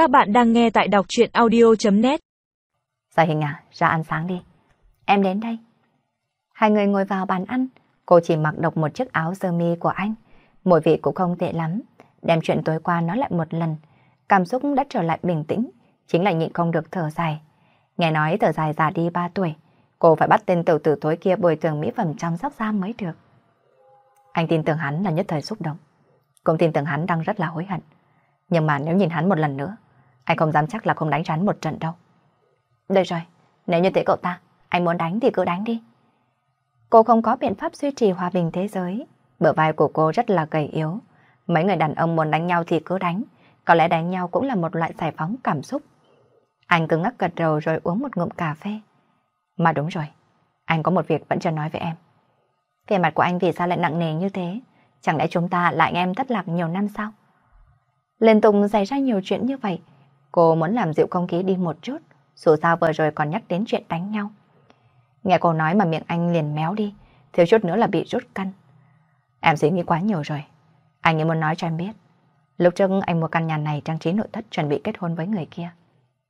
Các bạn đang nghe tại đọc chuyện audio.net Giờ Hình à, ra ăn sáng đi. Em đến đây. Hai người ngồi vào bàn ăn, cô chỉ mặc độc một chiếc áo sơ mi của anh. Mùi vị cũng không tệ lắm. Đem chuyện tối qua nói lại một lần. Cảm xúc đã trở lại bình tĩnh, chính là nhịn không được thở dài. Nghe nói thở dài già đi 3 tuổi, cô phải bắt tên tiểu tử tối kia bồi thường mỹ phẩm chăm sóc da mới được. Anh tin tưởng hắn là nhất thời xúc động. Cũng tin tưởng hắn đang rất là hối hận. Nhưng mà nếu nhìn hắn một lần nữa, anh không dám chắc là không đánh rắn một trận đâu. Được rồi, nếu như thế cậu ta, anh muốn đánh thì cứ đánh đi. Cô không có biện pháp duy trì hòa bình thế giới. Bờ vai của cô rất là gầy yếu. Mấy người đàn ông muốn đánh nhau thì cứ đánh. Có lẽ đánh nhau cũng là một loại giải phóng cảm xúc. Anh cứ ngắc gật đầu rồi uống một ngụm cà phê. Mà đúng rồi, anh có một việc vẫn chưa nói với em. Vẻ mặt của anh vì sao lại nặng nề như thế? Chẳng lẽ chúng ta lại em thất lạc nhiều năm sao? Liên tục xảy ra nhiều chuyện như vậy. Cô muốn làm dịu không khí đi một chút. Dù sao vừa rồi còn nhắc đến chuyện đánh nhau. Nghe cô nói mà miệng anh liền méo đi. Thiếu chút nữa là bị rút căn. Em suy nghĩ quá nhiều rồi. Anh ấy muốn nói cho em biết. Lúc trước anh mua căn nhà này trang trí nội thất chuẩn bị kết hôn với người kia.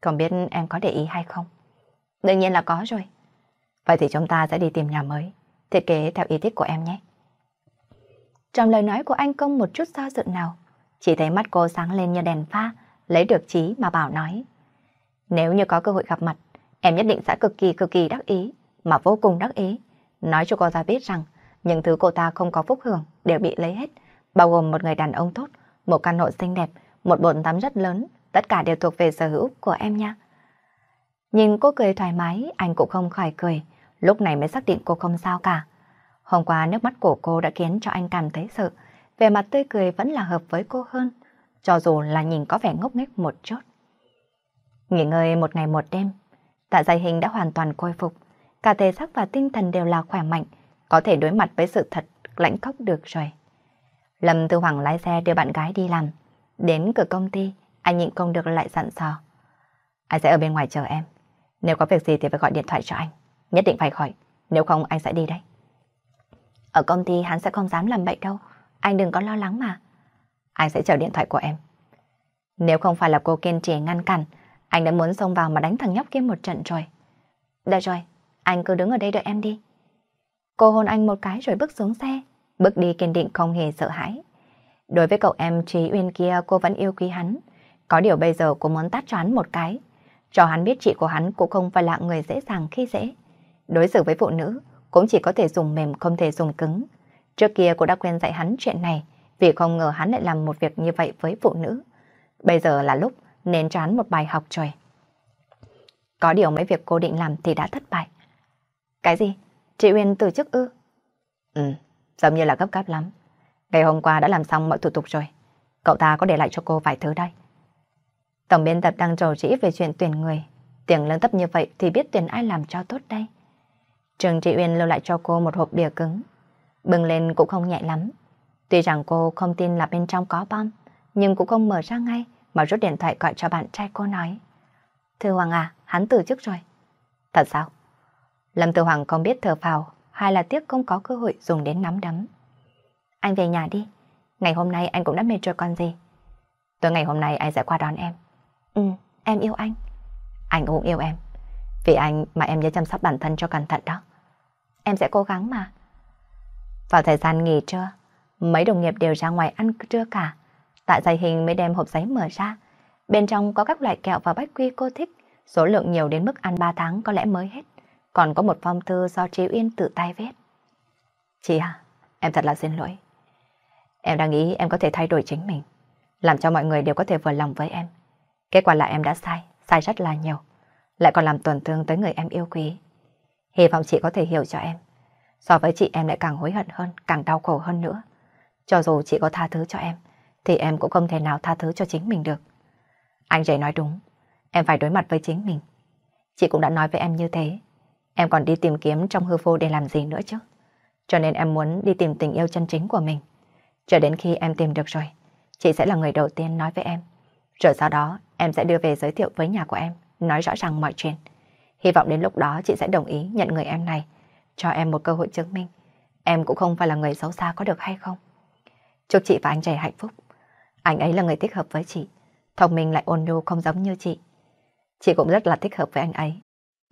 Không biết em có để ý hay không? Đương nhiên là có rồi. Vậy thì chúng ta sẽ đi tìm nhà mới. Thiết kế theo ý thích của em nhé. Trong lời nói của anh không một chút do dự nào. Chỉ thấy mắt cô sáng lên như đèn pha, lấy được trí mà bảo nói. Nếu như có cơ hội gặp mặt, em nhất định sẽ cực kỳ cực kỳ đắc ý, mà vô cùng đắc ý. Nói cho cô ta biết rằng, những thứ cô ta không có phúc hưởng đều bị lấy hết, bao gồm một người đàn ông tốt, một căn hộ xinh đẹp, một bồn tắm rất lớn, tất cả đều thuộc về sở hữu của em nha. Nhìn cô cười thoải mái, anh cũng không khỏi cười, lúc này mới xác định cô không sao cả. Hôm qua nước mắt của cô đã khiến cho anh cảm thấy sợ, về mặt tươi cười vẫn là hợp với cô hơn, cho dù là nhìn có vẻ ngốc nghếch một chút. Nghỉ ngơi một ngày một đêm, tạ dày hình đã hoàn toàn khôi phục, cả thể xác và tinh thần đều là khỏe mạnh, có thể đối mặt với sự thật lãnh khóc được rồi. Lâm Tư Hoàng lái xe đưa bạn gái đi làm, đến cửa công ty, anh nhịn không được lại dặn dò. Anh sẽ ở bên ngoài chờ em, nếu có việc gì thì phải gọi điện thoại cho anh, nhất định phải gọi, nếu không anh sẽ đi đấy. Ở công ty hắn sẽ không dám làm bậy đâu, anh đừng có lo lắng mà. Anh sẽ chờ điện thoại của em. Nếu không phải là cô kiên trì ngăn cản, anh đã muốn xông vào mà đánh thằng nhóc kia một trận rồi. Được rồi, anh cứ đứng ở đây đợi em đi. Cô hôn anh một cái rồi bước xuống xe, bước đi kiên định không hề sợ hãi. Đối với cậu em Trí Uyên kia cô vẫn yêu quý hắn. Có điều bây giờ cô muốn tát cho hắn một cái. Cho hắn biết chị của hắn cũng không phải là người dễ dàng khi dễ. Đối xử với phụ nữ cũng chỉ có thể dùng mềm không thể dùng cứng. Trước kia cô đã quen dạy hắn chuyện này vì không ngờ hắn lại làm một việc như vậy với phụ nữ. Bây giờ là lúc nên cho hắn một bài học trời. Có điều mấy việc cô định làm thì đã thất bại. Cái gì? Chị Uyên từ chức ư? Ừ, giống như là gấp gáp lắm. Ngày hôm qua đã làm xong mọi thủ tục rồi. Cậu ta có để lại cho cô vài thứ đây. Tổng biên tập đang trầu trĩ về chuyện tuyển người. Tiền lương thấp như vậy thì biết tuyển ai làm cho tốt đây. Trường Trị Uyên lưu lại cho cô một hộp bìa cứng. Bừng lên cũng không nhẹ lắm. Tuy rằng cô không tin là bên trong có bom, nhưng cũng không mở ra ngay mà rút điện thoại gọi cho bạn trai cô nói. Thư Hoàng à, hắn từ chức rồi. Thật sao? Lâm Tư Hoàng không biết thở phào hay là tiếc không có cơ hội dùng đến nắm đấm. Anh về nhà đi. Ngày hôm nay anh cũng đã mệt rồi con gì. Tối ngày hôm nay anh sẽ qua đón em. Ừ, em yêu anh. Anh cũng yêu em. Vì anh mà em nhớ chăm sóc bản thân cho cẩn thận đó. Em sẽ cố gắng mà. Vào thời gian nghỉ trưa, mấy đồng nghiệp đều ra ngoài ăn trưa cả. Tạ dày hình mới đem hộp giấy mở ra. Bên trong có các loại kẹo và bách quy cô thích. Số lượng nhiều đến mức ăn 3 tháng có lẽ mới hết. Còn có một phong thư do Trí Uyên tự tay viết. Chị à, em thật là xin lỗi. Em đang nghĩ em có thể thay đổi chính mình. Làm cho mọi người đều có thể vừa lòng với em. Kết quả là em đã sai, sai rất là nhiều. Lại còn làm tổn thương tới người em yêu quý. Hy vọng chị có thể hiểu cho em. So với chị em lại càng hối hận hơn, càng đau khổ hơn nữa. Cho dù chị có tha thứ cho em, thì em cũng không thể nào tha thứ cho chính mình được. Anh Jay nói đúng, em phải đối mặt với chính mình. Chị cũng đã nói với em như thế. Em còn đi tìm kiếm trong hư vô để làm gì nữa chứ. Cho nên em muốn đi tìm tình yêu chân chính của mình. Cho đến khi em tìm được rồi, chị sẽ là người đầu tiên nói với em. Rồi sau đó, em sẽ đưa về giới thiệu với nhà của em, nói rõ ràng mọi chuyện. Hy vọng đến lúc đó chị sẽ đồng ý nhận người em này, cho em một cơ hội chứng minh. Em cũng không phải là người xấu xa có được hay không? Chúc chị và anh trẻ hạnh phúc. Anh ấy là người thích hợp với chị. thông minh lại ôn nhu, không giống như chị. Chị cũng rất là thích hợp với anh ấy.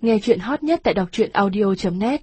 Nghe chuyện hot nhất tại đọc truyện audio.net